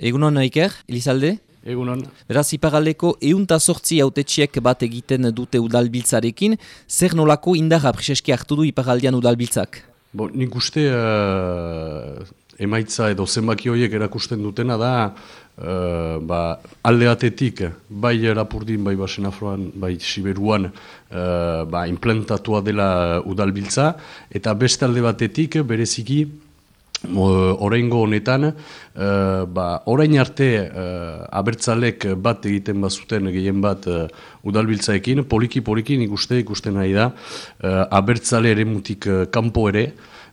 Egunon Iker, Elizalde? Egunon. Beraz, iparaldeko eunta sortzi autetxiek bat egiten dute udalbiltzarekin, zer nolako indarra preseski hartu du iparaldian udalbiltzak? Bo, nik uste uh, emaitza edo zenbaki horiek erakusten dutena da uh, ba, aldeatetik bai rapurdin, bai basen afroan, bai siberuan uh, ba, implantatua dela udalbiltza eta beste alde batetik bereziki Oraingo honetan, uh, ba, orain arte uh, abertzalek bat egiten bazuten gehien bat uh, udalbiltzaekin, poliki-poliki nik uste ikusten nahi da, uh, abertzale ere mutik uh, kanpo ere,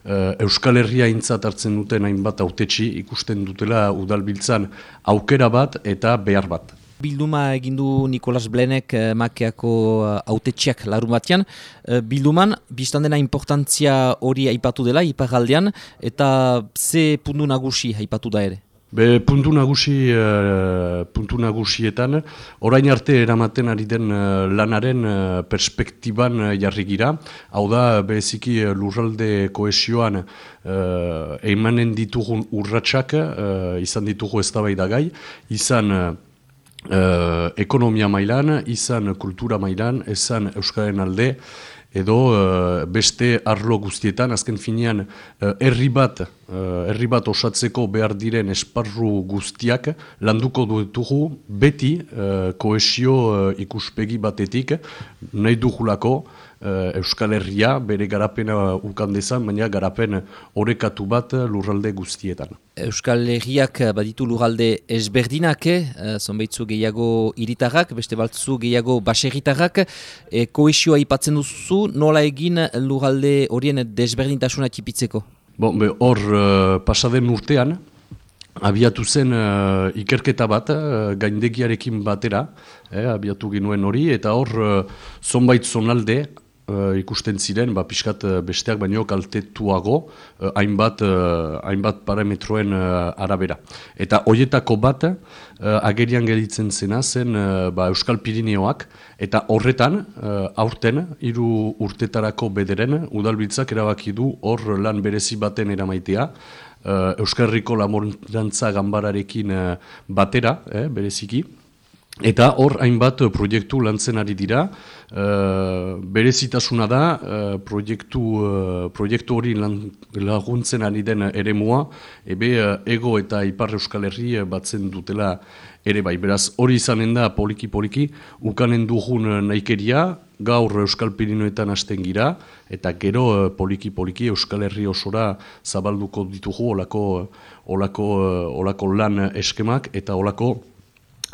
Euskal Herria intzat hartzen duten hainbat autetxi ikusten dutela udalbiltzan aukera bat eta behar bat. Bilduma egindu Nikolas Blenek eh, makeako uh, autetxeak larun batean. Uh, bilduman, biztan dena importantzia hori aipatu dela, iparaldean, eta ze puntu nagusi aipatu da ere? Be, puntu nagusi, uh, puntu nagusietan, orain arte eramaten ari den lanaren uh, perspektiban uh, jarri gira. Hau da, beziki uh, lurralde koesioan uh, emanen ditugun urratsak, uh, izan ditugu ez da gai, izan... Uh, ekonomia mailan, izan kultura mailan, izan Euskaren alde, edo uh, beste arlo guztietan, azken finean, uh, herri bat, herri bat osatzeko behar diren esparru guztiak, landuko dutugu beti koesio uh, ikuspegi batetik, nahi dugulako, uh, Euskal Herria bere garapena ukan dezan, baina garapen orekatu bat lurralde guztietan. Euskal Herriak baditu lurralde ezberdinak, eh? zonbeitzu gehiago iritarrak, beste baltzu gehiago baserritarrak, e, koesioa ipatzen duzu, nola egin lurralde horien desberdintasuna tipitzeko? Bon, hor, uh, pasaden urtean, abiatu zen uh, ikerketa bat, uh, gaindegiarekin batera, eh, abiatu genuen hori, eta hor, uh, zonbait zonalde, uh, ikusten ziren, ba, pixkat uh, besteak baino kaltetuago, uh, hainbat, uh, hainbat parametroen uh, arabera. Eta hoietako bat, uh, agerian geditzen zena zen uh, ba, Euskal Pirineoak, eta horretan, uh, aurten, hiru urtetarako bederen, udalbiltzak erabaki du hor lan berezi baten eramaitea, Euskal Herriko lamorantza gambararekin uh, batera, eh, bereziki, Eta hor hainbat proiektu lantzen ari dira, uh, berezitasuna da uh, proiektu, uh, proiektu hori laguntzen ari den ere mua, ebe ego eta ipar euskal herri batzen dutela ere bai. Beraz hori izanen da poliki-poliki, ukanen dugun naikeria, gaur euskal pirinoetan hasten gira, eta gero poliki-poliki euskal herri osora zabalduko ditugu olako, olako, olako lan eskemak eta olako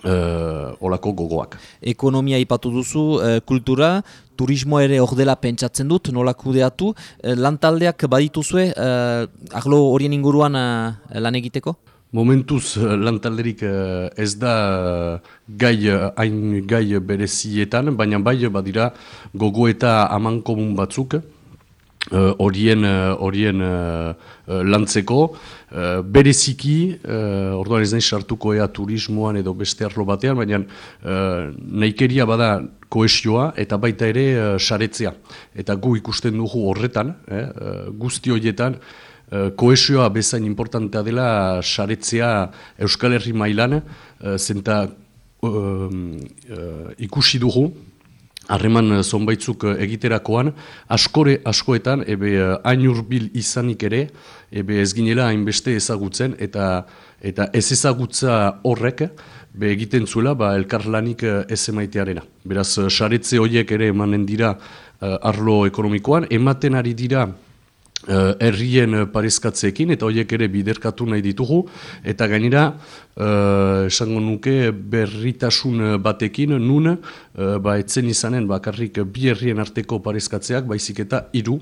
uh, olako gogoak. Ekonomia ipatu duzu, uh, kultura, turismo ere ordela pentsatzen dut, nola kudeatu, uh, lantaldeak badituzue, uh, arlo horien inguruan uh, lan egiteko? Momentuz lantalderik ez da gai hain gai berezietan, baina bai badira gogo eta aman komun batzuk, horien uh, horien uh, lantzeko. Uh, bereziki uh, orduan ez nahi sartuko ea turismoan edo beste arlo batean baina uh, nahikeria bada koesioa eta baita ere uh, saretzea. Eta gu ikusten dugu horretan eh, guzti horietan uh, koesioa bezain importantea dela saretzea Euskal Herri mailan uh, zenta ikusi dugu harreman eh, zonbaitzuk eh, egiterakoan, askore askoetan, ebe eh, hain urbil izanik ere, ebe ez ginela hainbeste ezagutzen, eta eta ez ezagutza horrek, be egiten zuela, ba, elkarlanik ez emaitearena. Beraz, saretze horiek ere emanen dira arlo ekonomikoan, ematen ari dira herrien uh, parezkatzeekin, eta horiek ere biderkatu nahi ditugu, eta gainera, uh, esango nuke berritasun batekin, nun, uh, ba, etzen izanen bakarrik bi herrien arteko parezkatzeak, baizik eta hiru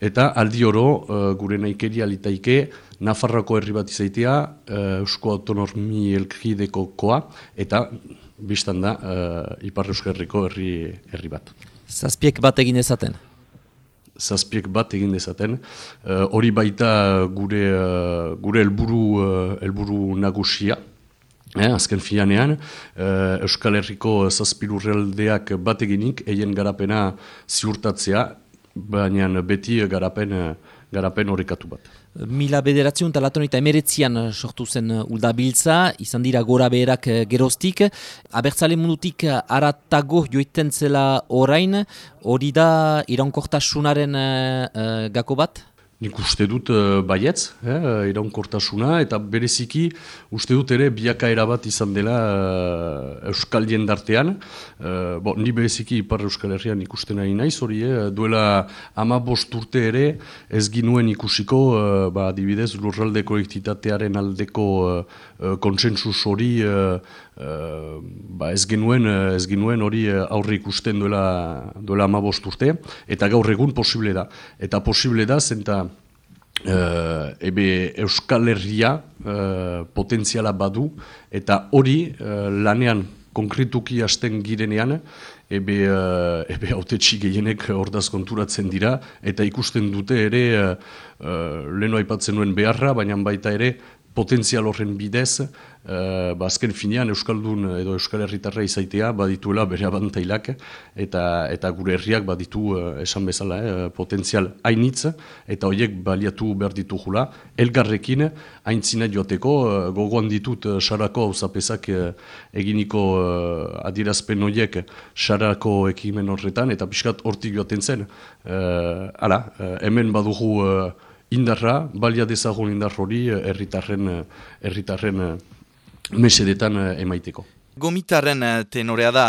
eta aldi oro uh, gure naikeria litaike, Nafarroko herri bat izaitea, Eusko Autonomi Elkrideko koa, eta biztan da, Ipar Euskarriko herri, herri bat. Zazpiek bat egin ezaten? Zazpiek bat egin dezaten. Eh, hori baita gure uh, gure helburu uh, helburu nagusia. Eh, azken fianean, uh, Euskal Herriko zazpilurreldeak bat eginik, eien garapena ziurtatzea, baina beti garapen, garapen horrekatu bat. Mila bederatziun talaton eta emeretzian eh, sortu zen eh, uldabiltza, izan dira gora beherak eh, geroztik. Abertzale mundutik aratago joiten zela orain, hori da iraunkortasunaren uh, gako bat? Nik uste dut uh, baietz, eh, iraunkortasuna, eta bereziki uste dut ere biakaera bat izan dela uh, Euskal jendartean. Uh, bo, ni bereziki ipar Euskal Herrian ikusten nahi naiz, hori eh, duela ama bost urte ere ez ginuen ikusiko, uh, ba, dibidez, lurralde kolektitatearen aldeko uh, konsensus hori uh, uh, ba, ez genuen ez genuen hori aurre ikusten duela, duela ama bost urte, eta gaur egun posible da. Eta posible da, zenta Uh, ebe Euskal Herria uh, potentziala badu eta hori uh, lanean konkretuki hasten girenean ebe, uh, ebe autetxi gehienek ordaz konturatzen dira eta ikusten dute ere uh, leheno aipatzen nuen beharra, baina baita ere potentzial horren bidez Uh, ba, azken finean Euskaldun edo Euskal Herritarra izaitea badituela bere abantailak eta eta gure herriak baditu uh, esan bezala eh, potentzial hainitz eta horiek baliatu behar ditugula. Elgarrekin haintzina joateko gogoan ditut sarako hauzapezak uh, eginiko adirazpen horiek sarako ekimen horretan eta pixkat hortik joaten zen. Uh, ala, hemen badugu indarra, balia dezagun indar hori herritarren herritarren mesedetan uh, emaiteko. Gomitaren uh, tenorea da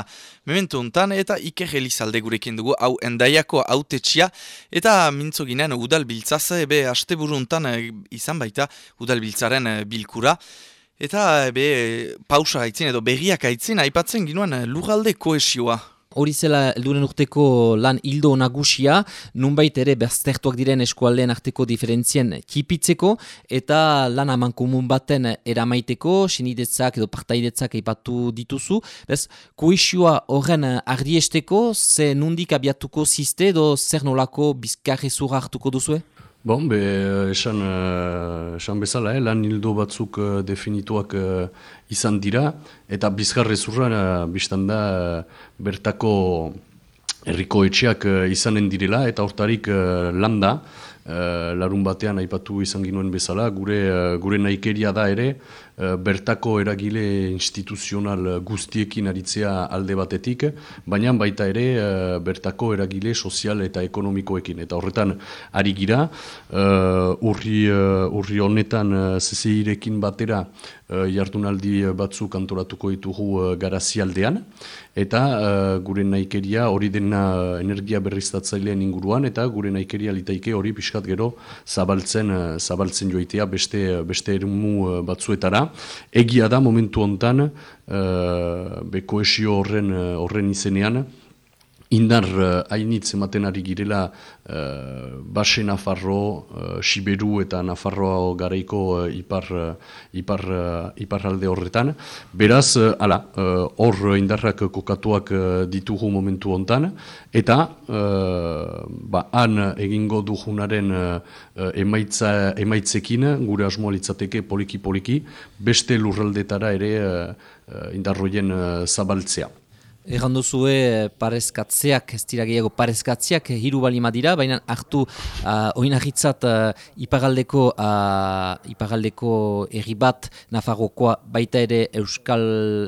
mementu untan eta Iker Elizalde gurekin dugu hau endaiako autetxia eta mintzo ginen udal biltzaz ebe haste untan uh, izan baita udal biltzaren bilkura eta ebe pausa haitzin edo berriak haitzin aipatzen ginoen lugalde koesioa. Hori zela elduren urteko lan hildo nagusia, nunbait ere beztertuak diren eskualdeen arteko diferentzien kipitzeko, eta lan aman komun baten eramaiteko, sinidetzak edo partaidetzak eipatu dituzu. Bez, koisioa horren ardiesteko, ze nundik abiatuko ziste edo zer nolako bizkarri zura hartuko duzue? Bon, be, esan, uh, esan bezala, eh, lan hildo batzuk uh, definituak uh, izan dira, eta bizkarre zurra, uh, biztan da, bertako herriko etxeak uh, izanen direla, eta hortarik uh, landa, uh, larun batean aipatu izan ginuen bezala, gure, gure naikeria da ere, Eh, bertako eragile instituzional guztiekin aritzea alde batetik, baina baita ere eh, bertako eragile sozial eta ekonomikoekin. Eta horretan ari gira, uh, urri, urri honetan uh, batera jardunaldi batzuk antolatuko ditugu garazialdean, eta gure naikeria hori dena energia berriztatzailean inguruan, eta gure naikeria litaike hori pixkat gero zabaltzen, zabaltzen joitea beste, beste eremu batzuetara. Egia da momentu hontan, uh, be koesio horren, uh, horren izenean, indar uh, hainitz ematen ari girela uh, Base Nafarro, uh, Siberu eta Nafarroa garaiko uh, ipar, uh, ipar, uh, iparralde horretan. Beraz, uh, ala, hor uh, indarrak kokatuak uh, ditugu momentu hontan, eta uh, ba, han egingo dugunaren uh, emaitza, emaitzekin, gure asmoa litzateke poliki-poliki, beste lurraldetara ere uh, indarroien uh, zabaltzea. Egan duzue eh, parezkatzeak, ez dira gehiago parezkatzeak hiru balima dira, baina hartu uh, oinahitzat uh, ipagaldeko, uh, ipagaldeko erri bat Nafarrokoa baita ere Euskal,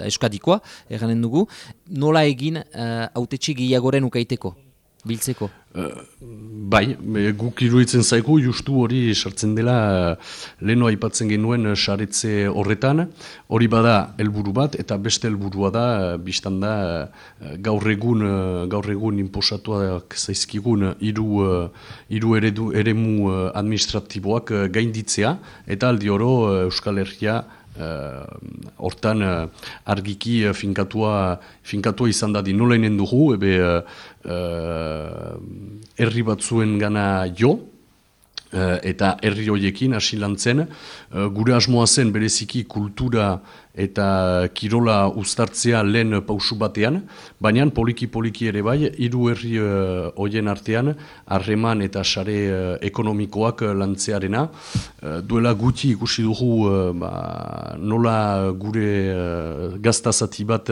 Euskadikoa, eganen dugu. Nola egin uh, autetxe gehiagoren ukaiteko, biltzeko? Uh, bai, guk iruditzen zaigu, justu hori sartzen dela uh, leheno aipatzen genuen saretze horretan, hori bada helburu bat, eta beste helburua da, biztan da, gaur egun, gaur egun imposatuak zaizkigun hiru uh, iru eredu, eremu administratiboak gainditzea, eta aldi oro Euskal Herria hortan uh, argiki uh, finkatua, finkatua izan dadi nolainen dugu, ebe uh, herri batzuen gana jo, eta herri horiekin hasi lantzen, gure asmoa zen bereziki kultura eta kirola uztartzea lehen pausu batean, baina poliki-poliki ere bai, hiru herri uh, artean, harreman eta sare ekonomikoak lantzearena. Duela guti ikusi dugu ba, nola gure gaztazati bat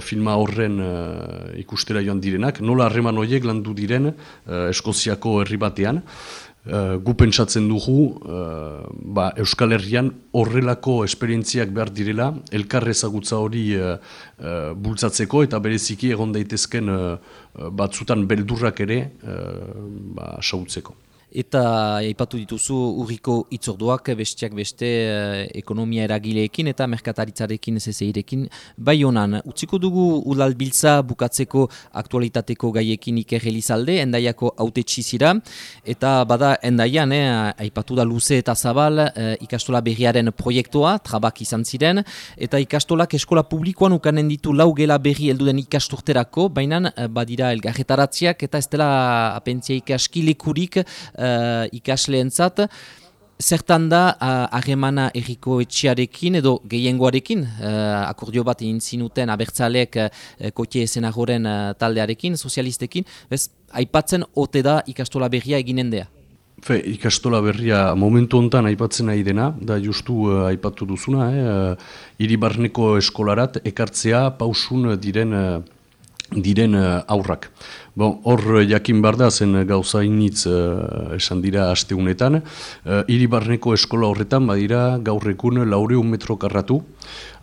filma horren ikustera joan direnak, nola harreman horiek landu diren Eskoziako herri batean, Uh, gu pentsatzen dugu ba, Euskal Herrian horrelako esperientziak behar direla, elkar ezagutza hori bultzatzeko eta bereziki egon daitezken batzutan beldurrak ere ba, sautzeko. Eta aipatu dituzu urriko itzorduak bestiak beste eh, ekonomia eragileekin eta merkataritzarekin zezeirekin. Bai honan, utziko dugu udalbiltza bukatzeko aktualitateko gaiekin iker elizalde, endaiako haute txizira. Eta bada endaian, eh, aipatu da luze eta zabal eh, ikastola berriaren proiektua, trabak izan ziren. Eta ikastolak eskola publikoan ukanen ditu lau gela berri elduden ikasturterako, baina eh, badira elgarretaratziak eta ez dela apentzia ikaskilekurik uh, ikasleentzat zertan da harremana uh, erriko etxearekin edo gehiengoarekin uh, akordio bat egin zinuten abertzaleek uh, kotie esenagoren uh, taldearekin, sozialistekin, bez, aipatzen ote da ikastola berria eginen dea? Fe, ikastola berria momentu hontan aipatzen nahi dena, da justu uh, aipatu duzuna, eh, uh, iribarneko eskolarat ekartzea pausun diren diren uh, aurrak. Bon, hor eh, jakin bar da zen gauza initz uh, esan dira asteunetan. Uh, iribarneko eskola horretan badira gaur egun laureun metro karratu.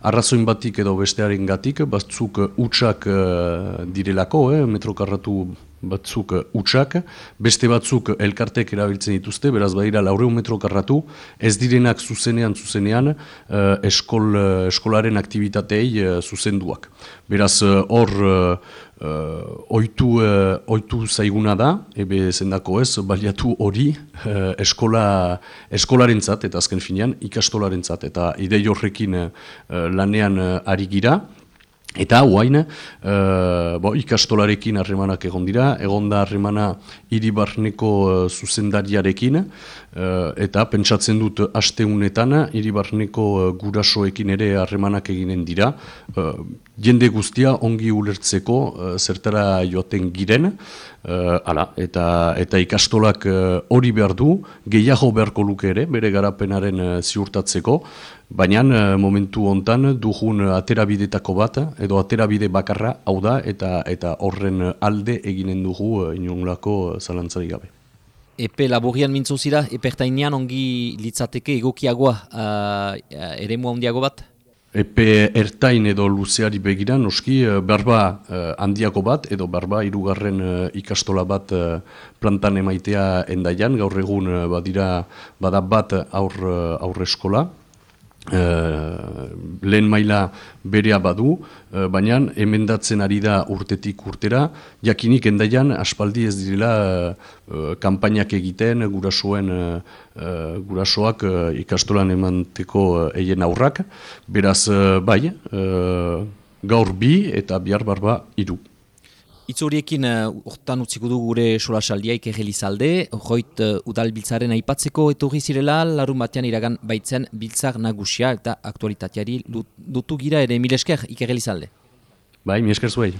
Arrazoin batik edo bestearen gatik, batzuk utxak uh, direlako, eh, metro karratu batzuk utxak, beste batzuk elkartek erabiltzen dituzte, beraz badira laureun metro karratu, ez direnak zuzenean zuzenean uh, eskol, eskolaren aktivitatei zuzenduak. Beraz hor uh, oitu, uh, oitu zaiguna da, ebe zendako ez, baliatu hori uh, eskola, eskolarentzat eta azken finean ikastolarentzat eta idei horrekin uh, lanean uh, ari gira. Eta huain, uh, bo, ikastolarekin harremanak egon dira, egon da harremana iribarneko uh, zuzendariarekin, uh, eta pentsatzen dut asteunetan iribarneko uh, gurasoekin ere harremanak eginen dira. Uh, jende guztia ongi ulertzeko uh, zertara joaten giren, uh, ala, eta, eta ikastolak hori behar du, gehiago beharko luke ere, bere garapenaren uh, ziurtatzeko, Baina momentu hontan dugun aterabidetako bat, edo aterabide bakarra hau da, eta eta horren alde eginen dugu inunglako zalantzari gabe. Epe laborian mintzu zira, epertainean ongi litzateke egokiagoa uh, ere handiago bat? Epe ertain edo luzeari begira, noski, berba uh, handiago bat, edo berba irugarren uh, ikastola bat plantan emaitea endaian, gaur egun badira bada bat aur, aurre eskola, Uh, lehen maila berea badu, uh, baina emendatzen ari da urtetik urtera, jakinik endaian aspaldi ez direla uh, kanpainak egiten gurasoen gurasoak ikastolan emanteko eien aurrak, beraz bai, gaur bi eta bihar barba iru. Itzoriekin uh, urtan utziko du gure solasaldia ikerrelizalde, horroit uh, udal biltzaren aipatzeko etorri zirela, larun batean iragan baitzen biltzar nagusia eta aktualitateari dutu gira ere milesker ikerrelizalde. Bai, milesker zuei.